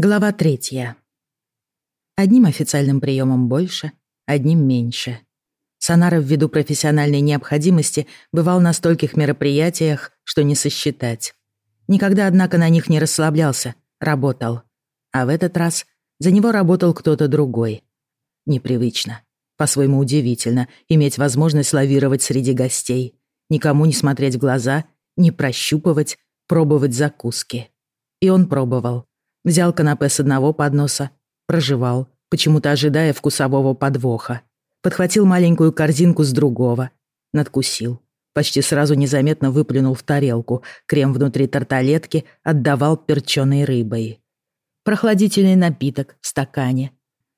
Глава третья. Одним официальным приемом больше, одним меньше. Санара ввиду профессиональной необходимости бывал на стольких мероприятиях, что не сосчитать. Никогда, однако, на них не расслаблялся, работал. А в этот раз за него работал кто-то другой. Непривычно, по-своему удивительно, иметь возможность лавировать среди гостей, никому не смотреть в глаза, не прощупывать, пробовать закуски. И он пробовал Взял канапе с одного подноса, прожевал, почему-то ожидая вкусового подвоха. Подхватил маленькую корзинку с другого, надкусил. Почти сразу незаметно выплюнул в тарелку. Крем внутри тарталетки отдавал перченой рыбой. Прохладительный напиток в стакане.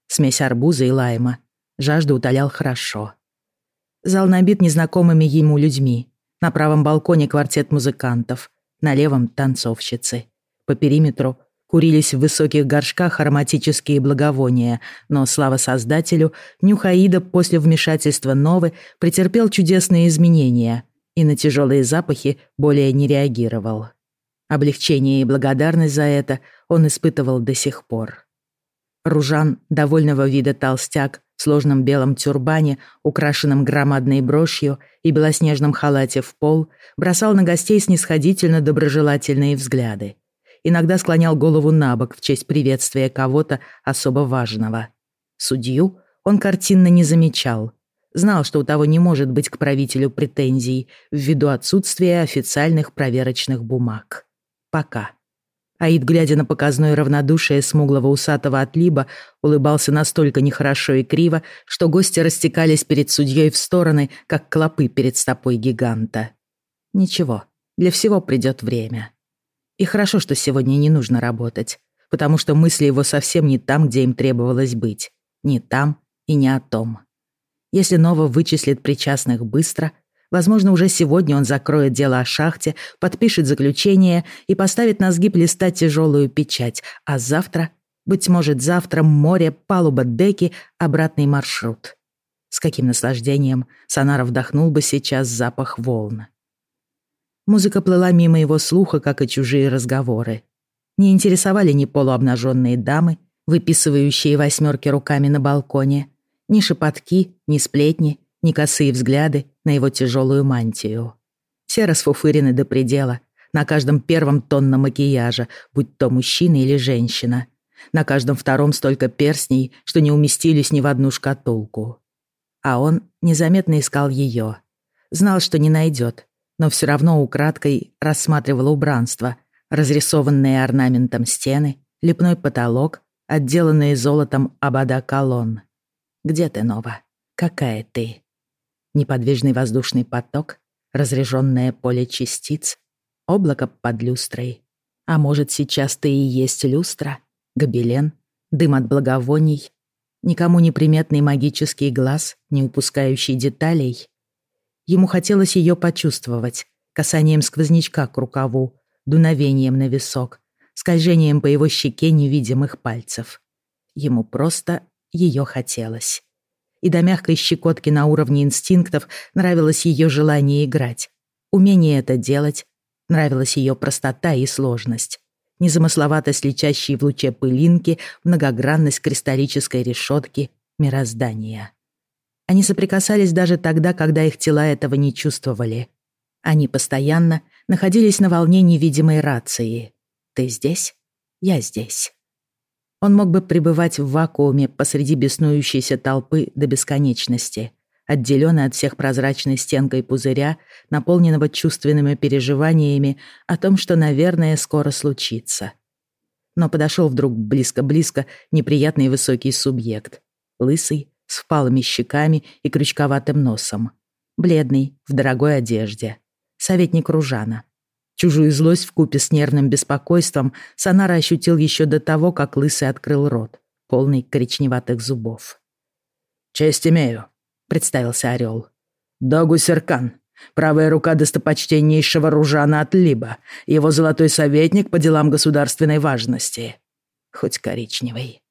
Смесь арбуза и лайма. Жажду утолял хорошо. Зал набит незнакомыми ему людьми. На правом балконе квартет музыкантов, на левом — танцовщицы. По периметру Курились в высоких горшках ароматические благовония, но, слава создателю, Нюхаида после вмешательства Новы претерпел чудесные изменения и на тяжелые запахи более не реагировал. Облегчение и благодарность за это он испытывал до сих пор. Ружан, довольного вида толстяк, в сложном белом тюрбане, украшенном громадной брошью и белоснежном халате в пол, бросал на гостей снисходительно доброжелательные взгляды иногда склонял голову на бок в честь приветствия кого-то особо важного. Судью он картинно не замечал. Знал, что у того не может быть к правителю претензий ввиду отсутствия официальных проверочных бумаг. Пока. Аид, глядя на показное равнодушие смуглого усатого отлиба, улыбался настолько нехорошо и криво, что гости растекались перед судьей в стороны, как клопы перед стопой гиганта. Ничего, для всего придет время. И хорошо, что сегодня не нужно работать, потому что мысли его совсем не там, где им требовалось быть. Не там и не о том. Если Нова вычислит причастных быстро, возможно, уже сегодня он закроет дело о шахте, подпишет заключение и поставит на сгиб листа тяжелую печать, а завтра, быть может, завтра море, палуба, деки, обратный маршрут. С каким наслаждением Сонара вдохнул бы сейчас запах волн. Музыка плыла мимо его слуха, как и чужие разговоры. Не интересовали ни полуобнаженные дамы, выписывающие восьмерки руками на балконе, ни шепотки, ни сплетни, ни косые взгляды на его тяжелую мантию. Все расфуфырены до предела, на каждом первом тонна макияжа, будь то мужчина или женщина. На каждом втором столько перстней, что не уместились ни в одну шкатулку. А он незаметно искал ее. Знал, что не найдет, но все равно украдкой рассматривала убранство, разрисованные орнаментом стены, лепной потолок, отделанные золотом обода колонн. Где ты, Нова? Какая ты? Неподвижный воздушный поток, разреженное поле частиц, облако под люстрой. А может, сейчас ты и есть люстра, гобелен, дым от благовоний, никому неприметный магический глаз, не упускающий деталей, Ему хотелось ее почувствовать, касанием сквознячка к рукаву, дуновением на висок, скольжением по его щеке невидимых пальцев. Ему просто ее хотелось. И до мягкой щекотки на уровне инстинктов нравилось ее желание играть. Умение это делать, нравилась ее простота и сложность. Незамысловатость летящей в луче пылинки, многогранность кристаллической решетки мироздания. Они соприкасались даже тогда, когда их тела этого не чувствовали. Они постоянно находились на волне невидимой рации. «Ты здесь? Я здесь». Он мог бы пребывать в вакууме посреди беснующейся толпы до бесконечности, отделённый от всех прозрачной стенкой пузыря, наполненного чувственными переживаниями о том, что, наверное, скоро случится. Но подошел вдруг близко-близко неприятный высокий субъект. Лысый, с впалыми щеками и крючковатым носом. Бледный, в дорогой одежде. Советник Ружана. Чужую злость в купе с нервным беспокойством Санара ощутил еще до того, как Лысый открыл рот, полный коричневатых зубов. «Честь имею», — представился Орел. «Догу Серкан, правая рука достопочтеннейшего Ружана от Либа, его золотой советник по делам государственной важности. Хоть коричневый.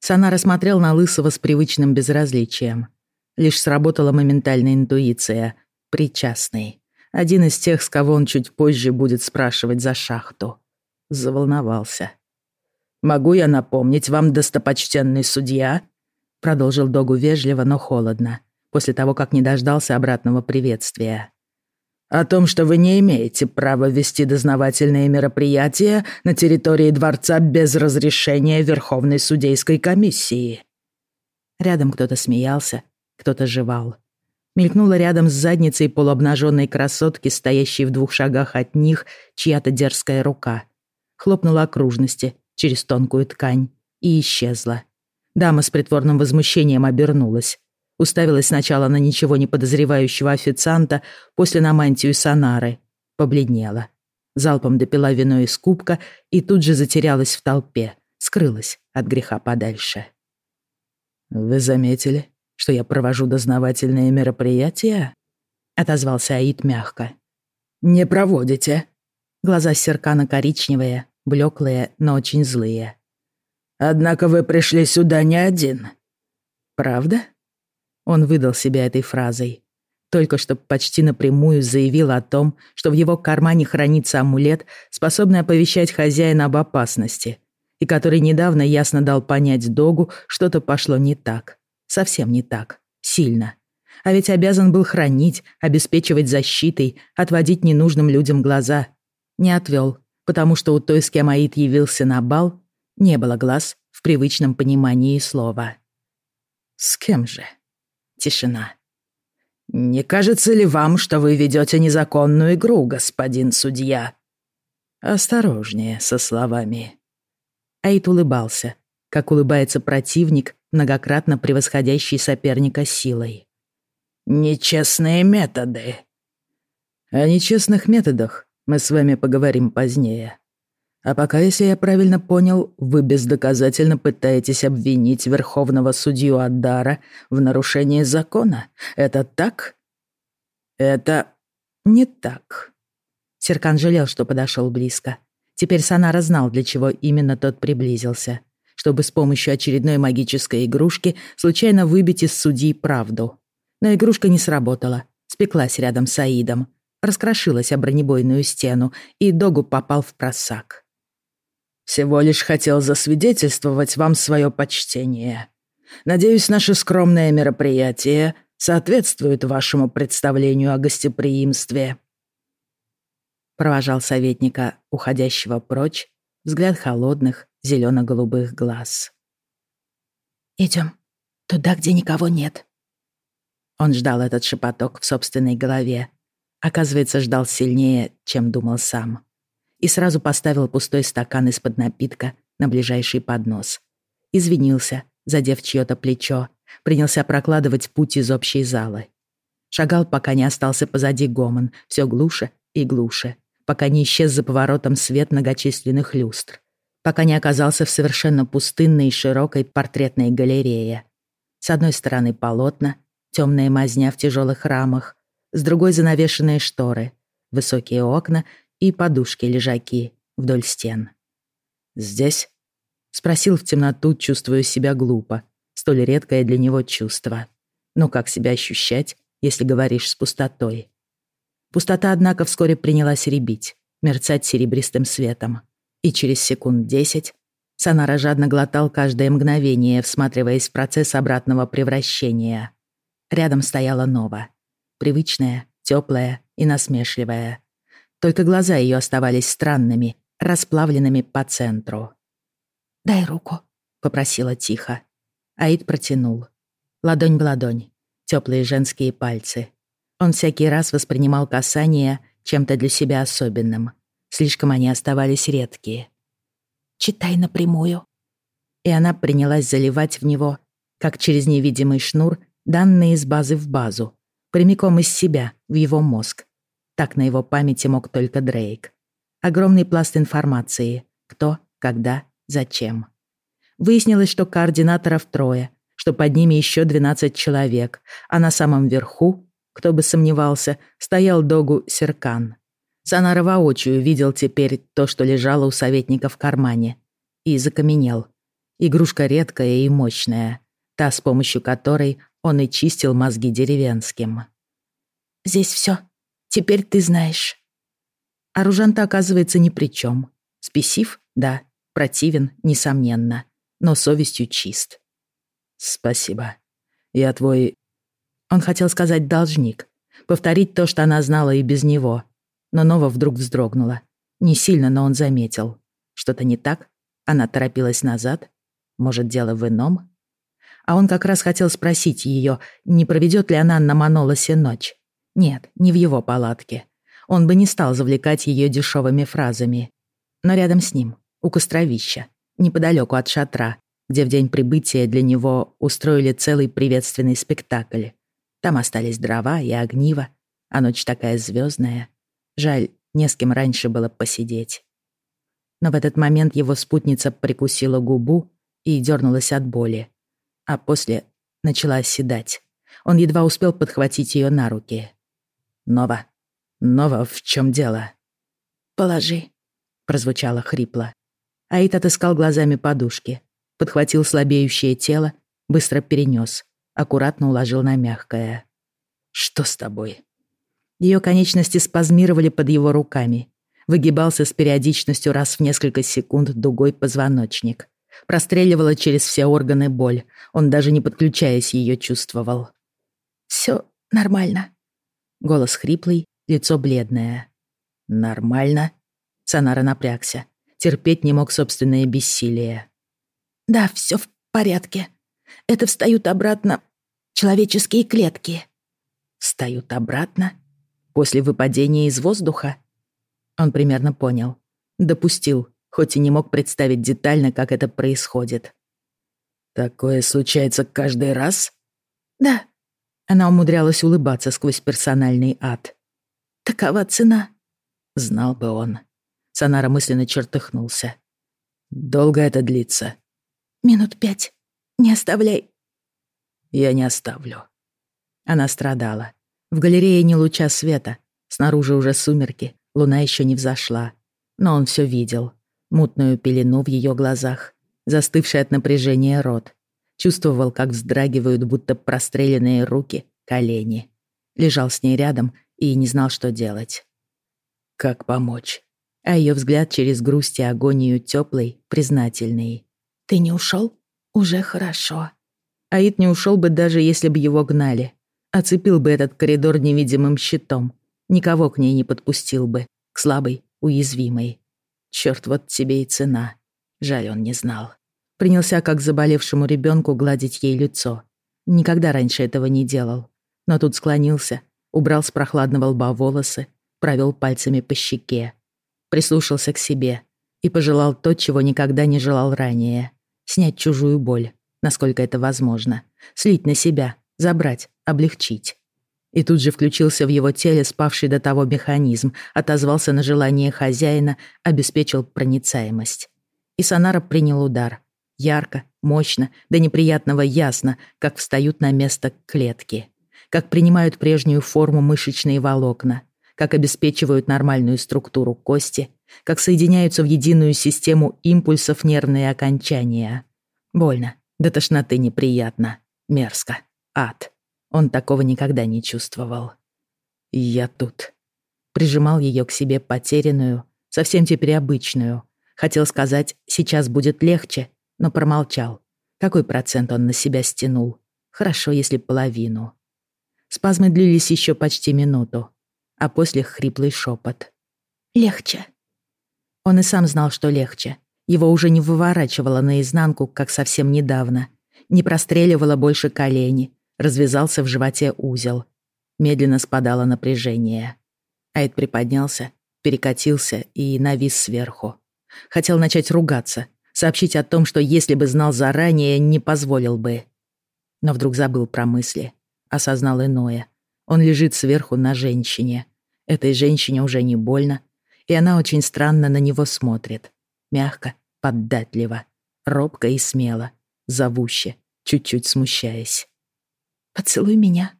Сана рассмотрел на Лысого с привычным безразличием. Лишь сработала моментальная интуиция. Причастный. Один из тех, с кого он чуть позже будет спрашивать за шахту. Заволновался. «Могу я напомнить вам, достопочтенный судья?» Продолжил Догу вежливо, но холодно, после того, как не дождался обратного приветствия. «О том, что вы не имеете права вести дознавательные мероприятия на территории дворца без разрешения Верховной судейской комиссии». Рядом кто-то смеялся, кто-то жевал. Мелькнула рядом с задницей полуобнаженной красотки, стоящей в двух шагах от них, чья-то дерзкая рука. Хлопнула окружности через тонкую ткань и исчезла. Дама с притворным возмущением обернулась. Уставилась сначала на ничего не подозревающего официанта, после на мантию Сонары. Побледнела. Залпом допила вино из кубка и тут же затерялась в толпе, скрылась от греха подальше. «Вы заметили, что я провожу дознавательные мероприятия?» — отозвался Аид мягко. «Не проводите». Глаза Серкана коричневые, блеклые, но очень злые. «Однако вы пришли сюда не один». «Правда?» Он выдал себя этой фразой. Только что почти напрямую заявил о том, что в его кармане хранится амулет, способный оповещать хозяина об опасности, и который недавно ясно дал понять Догу, что-то пошло не так. Совсем не так. Сильно. А ведь обязан был хранить, обеспечивать защитой, отводить ненужным людям глаза. Не отвел, потому что у той, с кем Аид явился на бал, не было глаз в привычном понимании слова. С кем же? Тишина. «Не кажется ли вам, что вы ведете незаконную игру, господин судья?» «Осторожнее со словами». Аид улыбался, как улыбается противник, многократно превосходящий соперника силой. «Нечестные методы». О нечестных методах мы с вами поговорим позднее. А пока, если я правильно понял, вы бездоказательно пытаетесь обвинить верховного судью Аддара в нарушении закона. Это так? Это не так. Серкан жалел, что подошел близко. Теперь Санара знал, для чего именно тот приблизился чтобы с помощью очередной магической игрушки случайно выбить из судьи правду. Но игрушка не сработала, спеклась рядом с Аидом, раскрошилась о бронебойную стену, и Догу попал в просак. «Всего лишь хотел засвидетельствовать вам свое почтение. Надеюсь, наше скромное мероприятие соответствует вашему представлению о гостеприимстве». Провожал советника, уходящего прочь, взгляд холодных, зелено-голубых глаз. «Идем туда, где никого нет». Он ждал этот шепоток в собственной голове. Оказывается, ждал сильнее, чем думал сам. И сразу поставил пустой стакан из-под напитка на ближайший поднос. Извинился, задев чьё-то плечо, принялся прокладывать путь из общей залы. Шагал, пока не остался позади гомон, все глуше и глуше, пока не исчез за поворотом свет многочисленных люстр пока не оказался в совершенно пустынной и широкой портретной галерее. С одной стороны полотна, темная мазня в тяжелых рамах, с другой занавешенные шторы, высокие окна и подушки-лежаки вдоль стен. «Здесь?» — спросил в темноту, чувствуя себя глупо, столь редкое для него чувство. Но как себя ощущать, если говоришь с пустотой? Пустота, однако, вскоре принялась рябить, мерцать серебристым светом и через секунд десять Санара жадно глотал каждое мгновение, всматриваясь в процесс обратного превращения. Рядом стояла Нова. Привычная, теплая и насмешливая. Только глаза ее оставались странными, расплавленными по центру. «Дай руку», — попросила тихо. Аид протянул. Ладонь в ладонь, теплые женские пальцы. Он всякий раз воспринимал касание чем-то для себя особенным. Слишком они оставались редкие. «Читай напрямую». И она принялась заливать в него, как через невидимый шнур, данные из базы в базу, прямиком из себя, в его мозг. Так на его памяти мог только Дрейк. Огромный пласт информации. Кто, когда, зачем. Выяснилось, что координаторов трое, что под ними еще 12 человек, а на самом верху, кто бы сомневался, стоял Догу Серкан. Санара воочию видел теперь то, что лежало у советника в кармане. И закаменел. Игрушка редкая и мощная. Та, с помощью которой он и чистил мозги деревенским. «Здесь все. Теперь ты знаешь». Оружанта оказывается ни при чем. Спесив? Да. противен, несомненно, но совестью чист. «Спасибо. Я твой...» Он хотел сказать «должник», повторить то, что она знала и без него. Но Нова вдруг вздрогнула. Не сильно, но он заметил. Что-то не так? Она торопилась назад? Может, дело в ином? А он как раз хотел спросить ее, не проведет ли она на Манолосе ночь. Нет, не в его палатке. Он бы не стал завлекать ее дешевыми фразами. Но рядом с ним, у костровища, неподалеку от шатра, где в день прибытия для него устроили целый приветственный спектакль. Там остались дрова и огниво, а ночь такая звездная. Жаль, не с кем раньше было посидеть. Но в этот момент его спутница прикусила губу и дернулась от боли. А после начала оседать. Он едва успел подхватить ее на руки. «Нова, Нова, в чем дело?» «Положи», — прозвучало хрипло. Аид отыскал глазами подушки, подхватил слабеющее тело, быстро перенес, аккуратно уложил на мягкое. «Что с тобой?» Ее конечности спазмировали под его руками. Выгибался с периодичностью раз в несколько секунд дугой позвоночник. Простреливала через все органы боль. Он даже не подключаясь ее чувствовал. «Всё нормально». Голос хриплый, лицо бледное. «Нормально?» Санара напрягся. Терпеть не мог собственное бессилие. «Да, всё в порядке. Это встают обратно человеческие клетки». «Встают обратно?» После выпадения из воздуха? Он примерно понял. Допустил, хоть и не мог представить детально, как это происходит. «Такое случается каждый раз?» «Да». Она умудрялась улыбаться сквозь персональный ад. «Такова цена». Знал бы он. Санара мысленно чертыхнулся. «Долго это длится?» «Минут пять. Не оставляй». «Я не оставлю». Она страдала. В галерее не луча света, снаружи уже сумерки, луна еще не взошла. Но он все видел. Мутную пелену в ее глазах, застывший от напряжения рот. Чувствовал, как вздрагивают, будто простреленные руки, колени. Лежал с ней рядом и не знал, что делать. Как помочь? А ее взгляд через грусть и агонию теплый, признательный. «Ты не ушел? Уже хорошо». Аид не ушел бы, даже если бы его гнали. Оцепил бы этот коридор невидимым щитом. Никого к ней не подпустил бы. К слабой, уязвимой. Черт, вот тебе и цена. Жаль, он не знал. Принялся, как заболевшему ребенку, гладить ей лицо. Никогда раньше этого не делал. Но тут склонился, убрал с прохладного лба волосы, провел пальцами по щеке. Прислушался к себе и пожелал то, чего никогда не желал ранее. Снять чужую боль, насколько это возможно. Слить на себя, забрать, облегчить. И тут же включился в его теле спавший до того механизм, отозвался на желание хозяина, обеспечил проницаемость. И Сонара принял удар. Ярко, мощно, до неприятного ясно, как встают на место клетки. Как принимают прежнюю форму мышечные волокна. Как обеспечивают нормальную структуру кости. Как соединяются в единую систему импульсов нервные окончания. Больно, до тошноты неприятно, мерзко ад. Он такого никогда не чувствовал. я тут. Прижимал ее к себе потерянную, совсем теперь обычную. Хотел сказать, сейчас будет легче, но промолчал. Какой процент он на себя стянул? Хорошо, если половину. Спазмы длились еще почти минуту, а после хриплый шепот. «Легче». Он и сам знал, что легче. Его уже не выворачивало наизнанку, как совсем недавно. Не простреливало больше колени, Развязался в животе узел. Медленно спадало напряжение. Айд приподнялся, перекатился и навис сверху. Хотел начать ругаться, сообщить о том, что если бы знал заранее, не позволил бы. Но вдруг забыл про мысли. Осознал иное. Он лежит сверху на женщине. Этой женщине уже не больно, и она очень странно на него смотрит. Мягко, поддатливо, робко и смело, зовуще, чуть-чуть смущаясь. Поцелуй меня».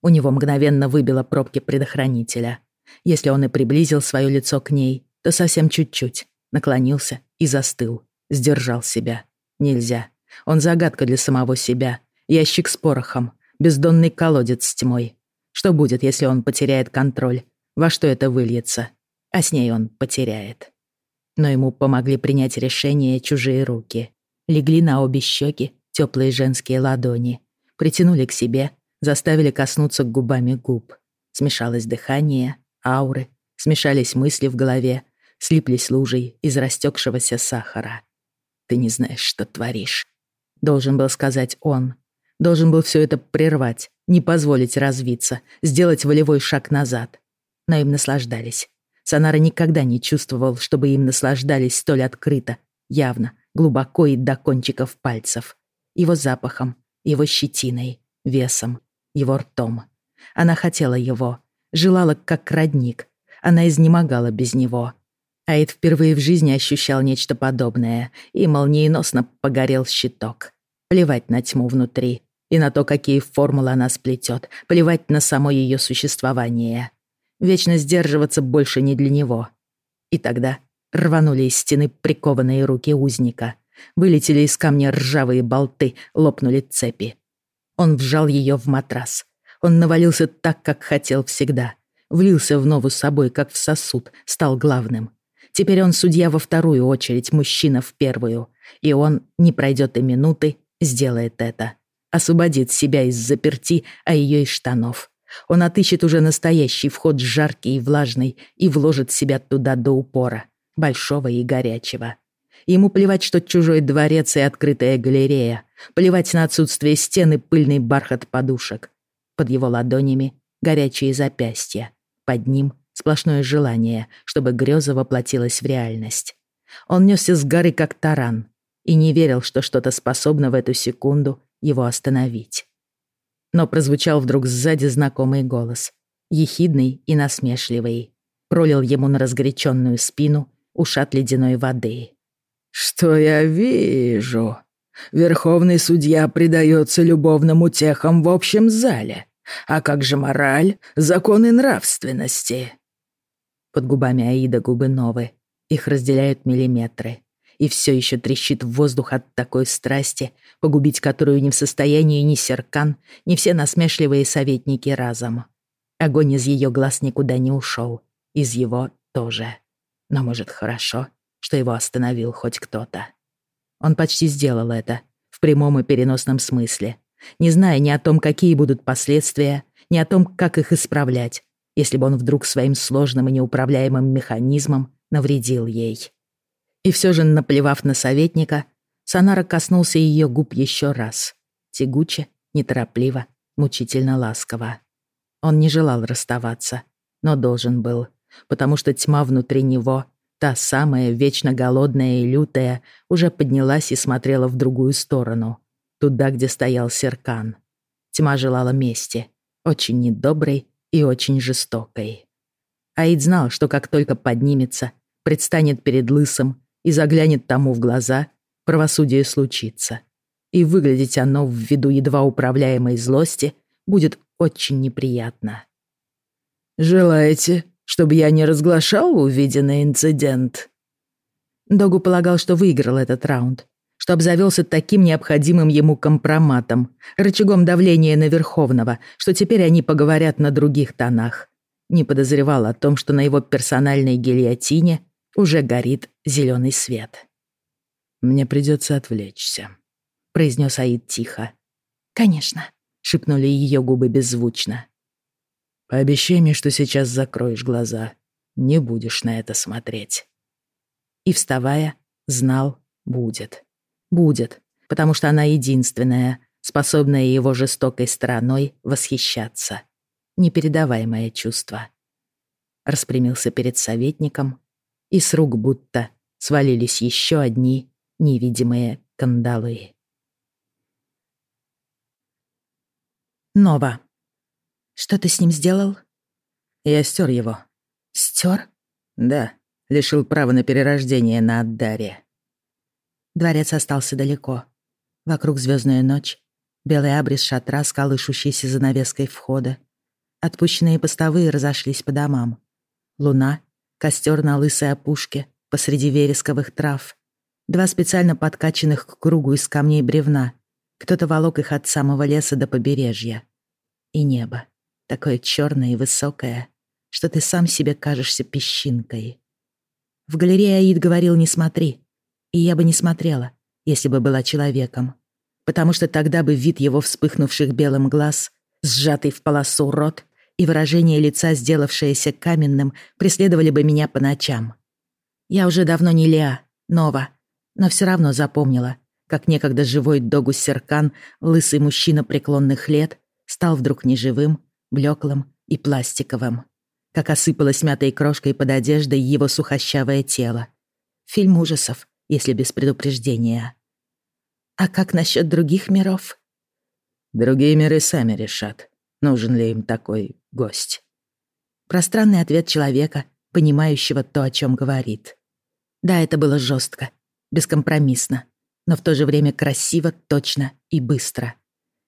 У него мгновенно выбило пробки предохранителя. Если он и приблизил свое лицо к ней, то совсем чуть-чуть. Наклонился и застыл. Сдержал себя. Нельзя. Он загадка для самого себя. Ящик с порохом. Бездонный колодец с тьмой. Что будет, если он потеряет контроль? Во что это выльется? А с ней он потеряет. Но ему помогли принять решение чужие руки. Легли на обе щеки теплые женские ладони, притянули к себе, заставили коснуться губами губ. Смешалось дыхание, ауры, смешались мысли в голове, слиплись лужей из растекшегося сахара. «Ты не знаешь, что творишь», — должен был сказать он. Должен был все это прервать, не позволить развиться, сделать волевой шаг назад. Но им наслаждались. Санара никогда не чувствовал, чтобы им наслаждались столь открыто, явно, глубоко и до кончиков пальцев. Его запахом, его щетиной, весом, его ртом. Она хотела его, желала как родник. Она изнемогала без него. Аид впервые в жизни ощущал нечто подобное, и молниеносно погорел щиток. Плевать на тьму внутри и на то, какие формулы она сплетет, плевать на само ее существование. Вечно сдерживаться больше не для него. И тогда рванули из стены прикованные руки узника. Вылетели из камня ржавые болты, лопнули цепи. Он вжал ее в матрас. Он навалился так, как хотел всегда. Влился в нову собой, как в сосуд, стал главным. Теперь он судья во вторую очередь, мужчина в первую. И он, не пройдет и минуты, сделает это. Освободит себя из заперти, а ее из штанов. Он отыщет уже настоящий вход жаркий и влажный и вложит себя туда до упора, большого и горячего. Ему плевать, что чужой дворец и открытая галерея. Плевать на отсутствие стены, пыльный бархат подушек. Под его ладонями горячие запястья. Под ним сплошное желание, чтобы греза воплотилась в реальность. Он несся с горы, как таран, и не верил, что что-то способно в эту секунду его остановить. Но прозвучал вдруг сзади знакомый голос, ехидный и насмешливый. Пролил ему на разгоряченную спину ушат ледяной воды. «Что я вижу? Верховный судья предается любовным утехам в общем зале. А как же мораль, законы нравственности?» Под губами Аида губы новые, их разделяют миллиметры. И все еще трещит в воздух от такой страсти, погубить которую не в состоянии ни Серкан, ни все насмешливые советники разом. Огонь из ее глаз никуда не ушел, из его тоже. Но, может, хорошо, что его остановил хоть кто-то. Он почти сделал это, в прямом и переносном смысле, не зная ни о том, какие будут последствия, ни о том, как их исправлять, если бы он вдруг своим сложным и неуправляемым механизмом навредил ей. И все же, наплевав на советника, Санара коснулся ее губ еще раз. Тягуче, неторопливо, мучительно ласково. Он не желал расставаться, но должен был, потому что тьма внутри него Та самая, вечно голодная и лютая, уже поднялась и смотрела в другую сторону, туда, где стоял Серкан. Тьма желала мести, очень недоброй и очень жестокой. Аид знал, что как только поднимется, предстанет перед лысым и заглянет тому в глаза, правосудие случится. И выглядеть оно в виду едва управляемой злости будет очень неприятно. «Желаете чтобы я не разглашал увиденный инцидент». Догу полагал, что выиграл этот раунд, что обзавелся таким необходимым ему компроматом, рычагом давления на Верховного, что теперь они поговорят на других тонах. Не подозревал о том, что на его персональной гильотине уже горит зеленый свет. «Мне придется отвлечься», — произнес Аид тихо. «Конечно», — шепнули ее губы беззвучно. Пообещай мне, что сейчас закроешь глаза. Не будешь на это смотреть. И, вставая, знал, будет. Будет, потому что она единственная, способная его жестокой стороной восхищаться. Непередаваемое чувство. Распрямился перед советником, и с рук будто свалились еще одни невидимые кандалы. Нова. Что ты с ним сделал? Я стер его. Стер? Да, лишил права на перерождение на Аддаре. Дворец остался далеко. Вокруг звездная ночь, белый абрис шатра с колышущейся занавеской входа. Отпущенные постовые разошлись по домам. Луна, костер на лысой опушке посреди вересковых трав. Два специально подкачанных к кругу из камней бревна. Кто-то волок их от самого леса до побережья. И небо такое черное и высокое, что ты сам себе кажешься песчинкой. В галерее Аид говорил «не смотри», и я бы не смотрела, если бы была человеком, потому что тогда бы вид его вспыхнувших белым глаз, сжатый в полосу рот и выражение лица, сделавшееся каменным, преследовали бы меня по ночам. Я уже давно не Леа, Нова, но все равно запомнила, как некогда живой Догус Серкан, лысый мужчина преклонных лет, стал вдруг неживым, блеклым и пластиковым. Как осыпалось мятой крошкой под одеждой его сухощавое тело. Фильм ужасов, если без предупреждения. А как насчет других миров? Другие миры сами решат, нужен ли им такой гость. Пространный ответ человека, понимающего то, о чем говорит. Да, это было жестко, бескомпромиссно, но в то же время красиво, точно и быстро.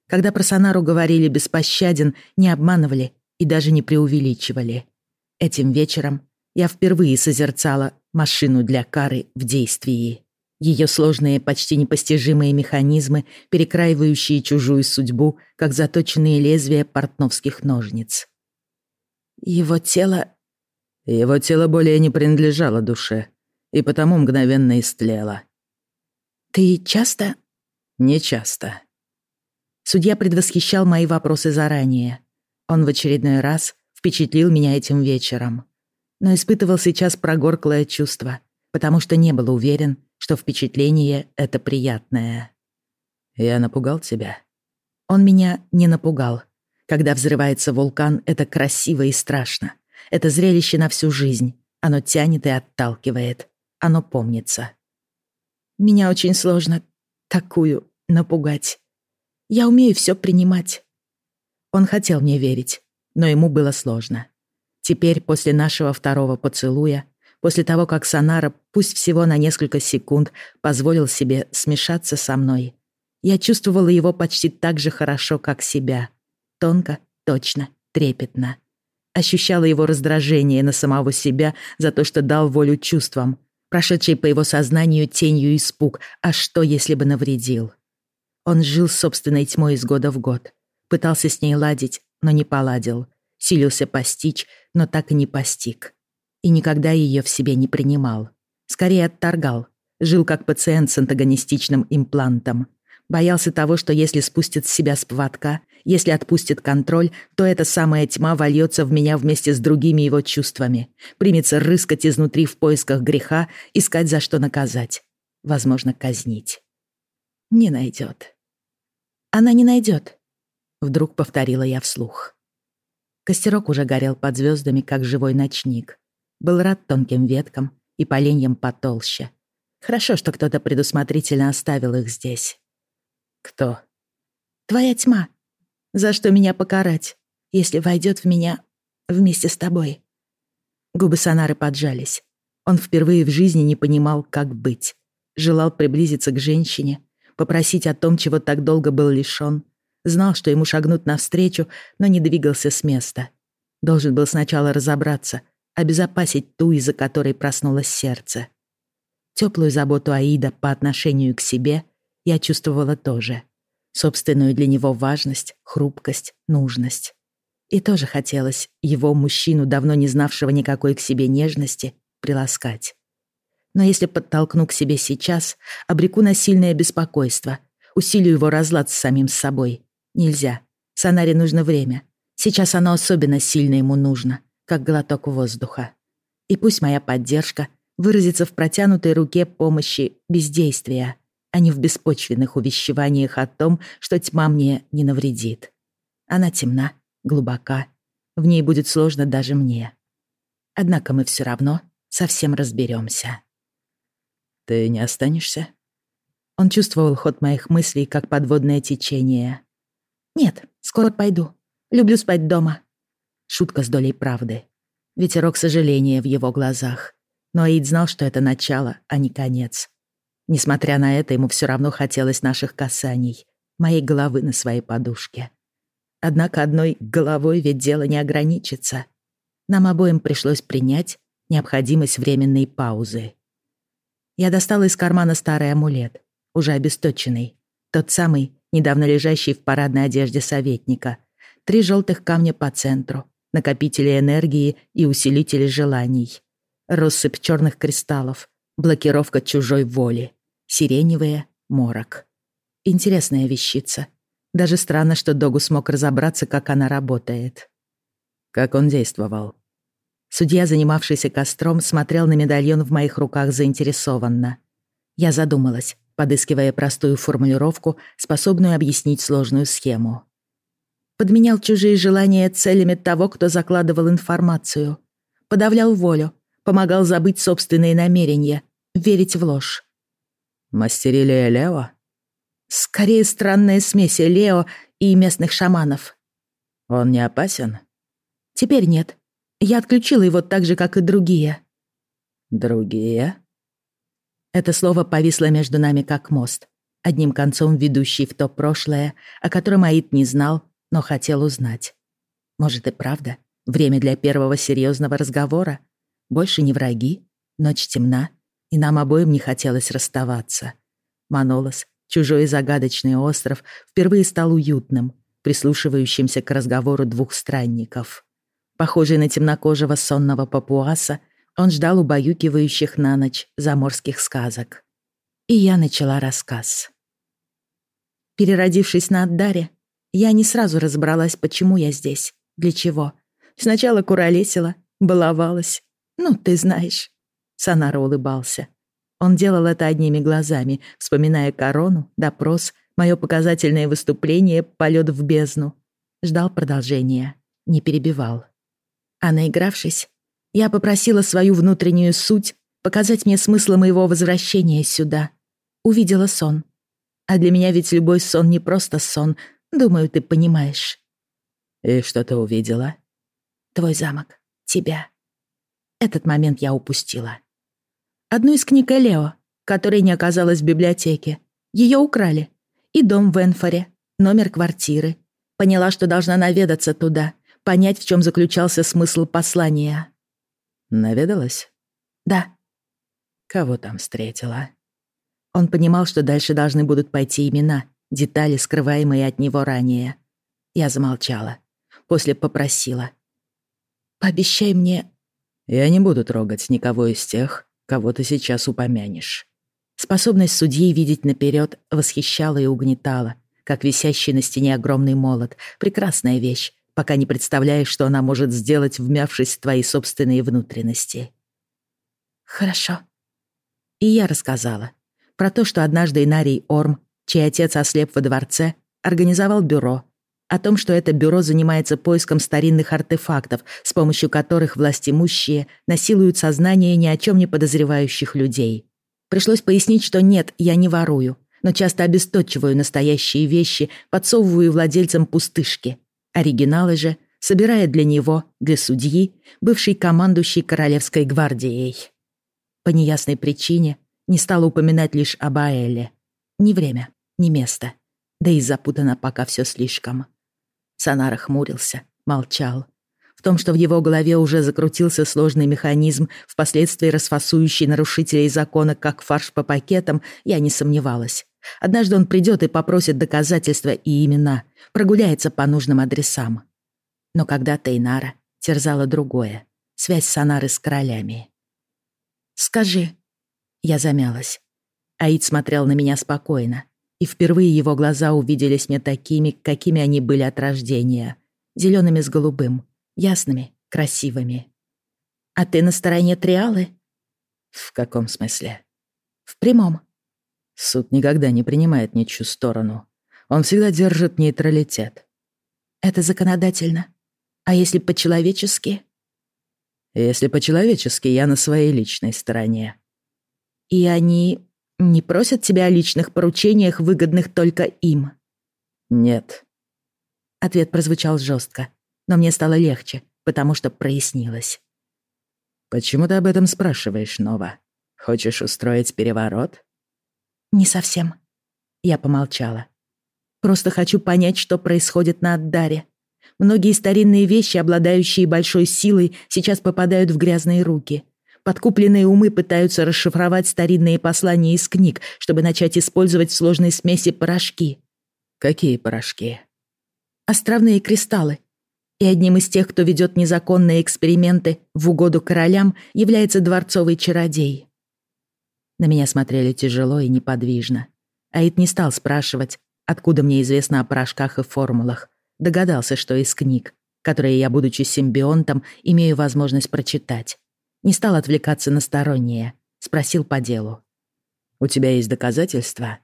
Когда про Сонару говорили беспощаден, не обманывали и даже не преувеличивали. Этим вечером я впервые созерцала машину для кары в действии. Ее сложные, почти непостижимые механизмы, перекраивающие чужую судьбу, как заточенные лезвия портновских ножниц. Его тело... Его тело более не принадлежало душе, и потому мгновенно истлело. «Ты часто?» «Не часто». Судья предвосхищал мои вопросы заранее. Он в очередной раз впечатлил меня этим вечером. Но испытывал сейчас прогорклое чувство, потому что не был уверен, что впечатление — это приятное. «Я напугал тебя?» Он меня не напугал. Когда взрывается вулкан, это красиво и страшно. Это зрелище на всю жизнь. Оно тянет и отталкивает. Оно помнится. Меня очень сложно такую напугать. Я умею все принимать. Он хотел мне верить, но ему было сложно. Теперь, после нашего второго поцелуя, после того, как Сонара, пусть всего на несколько секунд, позволил себе смешаться со мной, я чувствовала его почти так же хорошо, как себя. Тонко, точно, трепетно. Ощущала его раздражение на самого себя за то, что дал волю чувствам, прошедший по его сознанию тенью испуг, а что, если бы навредил? Он жил собственной тьмой из года в год, пытался с ней ладить, но не поладил, силился постичь, но так и не постиг. И никогда ее в себе не принимал. Скорее отторгал, жил как пациент с антагонистичным имплантом. Боялся того, что если спустит с себя с поводка, если отпустит контроль, то эта самая тьма вольется в меня вместе с другими его чувствами, примется рыскать изнутри в поисках греха, искать за что наказать, возможно, казнить. Не найдет. Она не найдет, вдруг повторила я вслух. Костерок уже горел под звездами, как живой ночник. Был рад тонким веткам и поленьям потолще. Хорошо, что кто-то предусмотрительно оставил их здесь. Кто? Твоя тьма. За что меня покарать, если войдет в меня вместе с тобой? Губы Сонары поджались. Он впервые в жизни не понимал, как быть. Желал приблизиться к женщине, попросить о том, чего так долго был лишён. Знал, что ему шагнут навстречу, но не двигался с места. Должен был сначала разобраться, обезопасить ту, из-за которой проснулось сердце. Теплую заботу Аида по отношению к себе я чувствовала тоже. Собственную для него важность, хрупкость, нужность. И тоже хотелось его, мужчину, давно не знавшего никакой к себе нежности, приласкать. Но если подтолкну к себе сейчас, обреку на сильное беспокойство, усилю его разлад с самим собой. Нельзя. Санаре нужно время. Сейчас оно особенно сильно ему нужно, как глоток воздуха. И пусть моя поддержка выразится в протянутой руке помощи бездействия а не в беспочвенных увещеваниях о том, что тьма мне не навредит. Она темна, глубока, в ней будет сложно даже мне. Однако мы все равно совсем разберемся. «Ты не останешься?» Он чувствовал ход моих мыслей, как подводное течение. «Нет, скоро пойду. Люблю спать дома». Шутка с долей правды. Ветерок сожаления в его глазах. Но Аид знал, что это начало, а не конец. Несмотря на это, ему все равно хотелось наших касаний, моей головы на своей подушке. Однако одной головой ведь дело не ограничится. Нам обоим пришлось принять необходимость временной паузы. Я достала из кармана старый амулет, уже обесточенный, тот самый, недавно лежащий в парадной одежде советника. Три желтых камня по центру, накопители энергии и усилители желаний. россыпь черных кристаллов, блокировка чужой воли, сиреневые — морок. Интересная вещица. Даже странно, что Догу смог разобраться, как она работает. Как он действовал. Судья, занимавшийся костром, смотрел на медальон в моих руках заинтересованно. Я задумалась, подыскивая простую формулировку, способную объяснить сложную схему. Подменял чужие желания целями того, кто закладывал информацию. Подавлял волю, помогал забыть собственные намерения, верить в ложь. «Мастерили Лео?» Скорее странная смесь Лео и местных шаманов. Он не опасен? Теперь нет. Я отключила его так же, как и другие. Другие? Это слово повисло между нами как мост, одним концом ведущий в то прошлое, о котором Аид не знал, но хотел узнать. Может и правда, время для первого серьезного разговора? Больше не враги, ночь темна, и нам обоим не хотелось расставаться. Манолос Чужой и загадочный остров впервые стал уютным, прислушивающимся к разговору двух странников. Похожий на темнокожего сонного папуаса, он ждал убаюкивающих на ночь заморских сказок. И я начала рассказ. Переродившись на Аддаре, я не сразу разобралась, почему я здесь, для чего. Сначала куролесила, баловалась. Ну, ты знаешь. Санара улыбался. Он делал это одними глазами, вспоминая корону, допрос, мое показательное выступление, полет в бездну. Ждал продолжения, не перебивал. А наигравшись, я попросила свою внутреннюю суть показать мне смысл моего возвращения сюда. Увидела сон. А для меня ведь любой сон не просто сон, думаю, ты понимаешь. И что ты увидела? Твой замок, тебя. Этот момент я упустила. Одну из книг Элео, которой не оказалось в библиотеке. Ее украли. И дом в Энфоре, номер квартиры. Поняла, что должна наведаться туда, понять, в чем заключался смысл послания. Наведалась? Да. Кого там встретила? Он понимал, что дальше должны будут пойти имена, детали, скрываемые от него ранее. Я замолчала. После попросила. «Пообещай мне...» «Я не буду трогать никого из тех, кого ты сейчас упомянешь. Способность судьи видеть наперед восхищала и угнетала, как висящий на стене огромный молот. Прекрасная вещь, пока не представляешь, что она может сделать, вмявшись в твои собственные внутренности. Хорошо. И я рассказала про то, что однажды Инарий Орм, чей отец ослеп во дворце, организовал бюро, о том, что это бюро занимается поиском старинных артефактов, с помощью которых властимущие насилуют сознание ни о чем не подозревающих людей. Пришлось пояснить, что нет, я не ворую, но часто обесточиваю настоящие вещи, подсовываю владельцам пустышки. Оригиналы же собирая для него, для судьи, бывший командующий Королевской гвардией. По неясной причине не стала упоминать лишь об Аэле. Ни время, ни место. Да и запутано пока все слишком. Санара хмурился, молчал. В том, что в его голове уже закрутился сложный механизм, впоследствии расфасующий нарушителей закона как фарш по пакетам, я не сомневалась. Однажды он придет и попросит доказательства и имена, прогуляется по нужным адресам. Но когда Тейнара терзала другое — связь Санары с королями. «Скажи». Я замялась. Аид смотрел на меня спокойно, и впервые его глаза увиделись мне такими, какими они были от рождения. Зелеными с голубым, ясными, красивыми. «А ты на стороне Триалы?» «В каком смысле?» «В прямом». Суд никогда не принимает ничью сторону. Он всегда держит нейтралитет. Это законодательно. А если по-человечески? Если по-человечески, я на своей личной стороне. И они не просят тебя о личных поручениях, выгодных только им?» «Нет». Ответ прозвучал жестко, но мне стало легче, потому что прояснилось. «Почему ты об этом спрашиваешь, Нова? Хочешь устроить переворот?» «Не совсем». Я помолчала. «Просто хочу понять, что происходит на Аддаре. Многие старинные вещи, обладающие большой силой, сейчас попадают в грязные руки. Подкупленные умы пытаются расшифровать старинные послания из книг, чтобы начать использовать в сложной смеси порошки. Какие порошки? Островные кристаллы. И одним из тех, кто ведет незаконные эксперименты в угоду королям, является дворцовый чародей. На меня смотрели тяжело и неподвижно. Аид не стал спрашивать, откуда мне известно о порошках и формулах. Догадался, что из книг, которые я, будучи симбионтом, имею возможность прочитать. Не стал отвлекаться на стороннее. Спросил по делу. «У тебя есть доказательства?»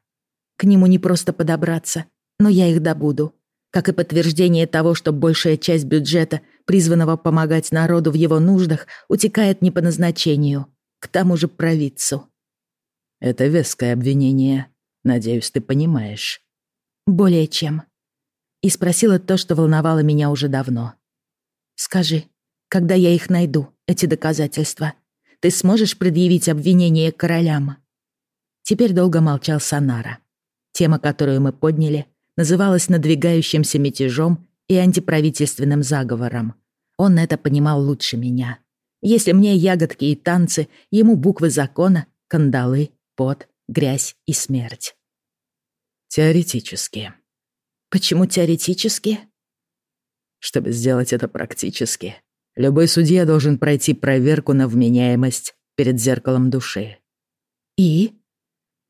К нему не просто подобраться, но я их добуду. Как и подтверждение того, что большая часть бюджета, призванного помогать народу в его нуждах, утекает не по назначению, к тому же провидцу. Это веское обвинение. Надеюсь, ты понимаешь. Более чем. И спросила то, что волновало меня уже давно. Скажи, когда я их найду, эти доказательства, ты сможешь предъявить обвинение королям? Теперь долго молчал Санара. Тема, которую мы подняли, называлась надвигающимся мятежом и антиправительственным заговором. Он это понимал лучше меня. Если мне ягодки и танцы, ему буквы закона, кандалы пот, грязь и смерть. Теоретически. Почему теоретически? Чтобы сделать это практически, любой судья должен пройти проверку на вменяемость перед зеркалом души. И?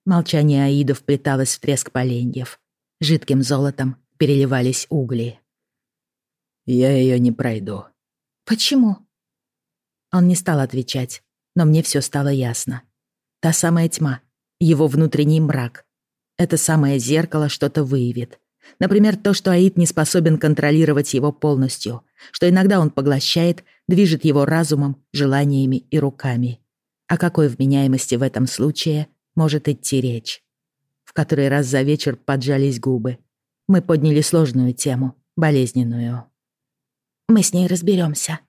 Молчание Аида вплеталось в треск поленьев. Жидким золотом переливались угли. Я ее не пройду. Почему? Он не стал отвечать, но мне все стало ясно. Та самая тьма, его внутренний мрак. Это самое зеркало что-то выявит. Например, то, что Аид не способен контролировать его полностью, что иногда он поглощает, движет его разумом, желаниями и руками. О какой вменяемости в этом случае может идти речь? Который раз за вечер поджались губы. Мы подняли сложную тему, болезненную. «Мы с ней разберемся,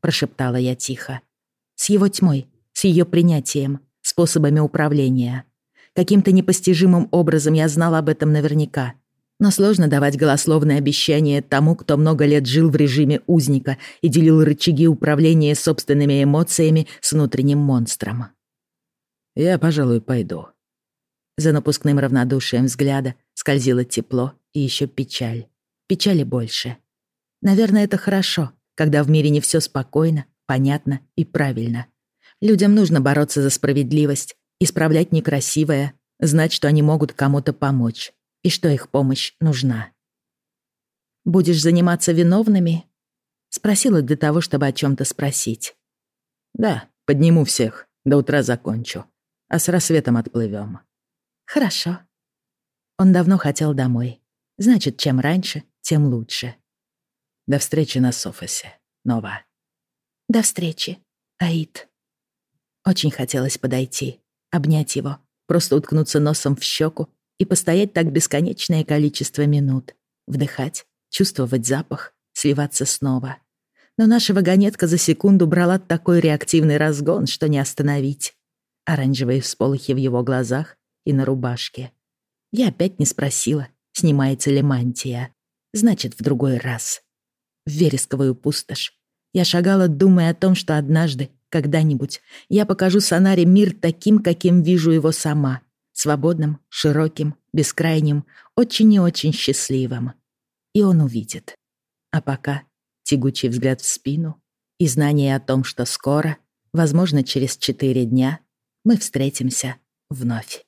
прошептала я тихо. «С его тьмой, с ее принятием, способами управления. Каким-то непостижимым образом я знал об этом наверняка. Но сложно давать голословное обещание тому, кто много лет жил в режиме узника и делил рычаги управления собственными эмоциями с внутренним монстром. «Я, пожалуй, пойду». За напускным равнодушием взгляда скользило тепло и еще печаль. Печали больше. Наверное, это хорошо, когда в мире не все спокойно, понятно и правильно. Людям нужно бороться за справедливость, исправлять некрасивое, знать, что они могут кому-то помочь и что их помощь нужна. «Будешь заниматься виновными?» Спросила для того, чтобы о чем то спросить. «Да, подниму всех, до утра закончу, а с рассветом отплывем. «Хорошо». Он давно хотел домой. Значит, чем раньше, тем лучше. До встречи на Софосе, Нова. До встречи, Аид. Очень хотелось подойти, обнять его, просто уткнуться носом в щеку и постоять так бесконечное количество минут, вдыхать, чувствовать запах, сливаться снова. Но наша вагонетка за секунду брала такой реактивный разгон, что не остановить. Оранжевые всполохи в его глазах и на рубашке. Я опять не спросила, снимается ли мантия. Значит, в другой раз. В вересковую пустошь. Я шагала, думая о том, что однажды когда-нибудь я покажу Санаре мир таким, каким вижу его сама. Свободным, широким, бескрайним, очень и очень счастливым. И он увидит. А пока тягучий взгляд в спину и знание о том, что скоро, возможно, через четыре дня, мы встретимся вновь.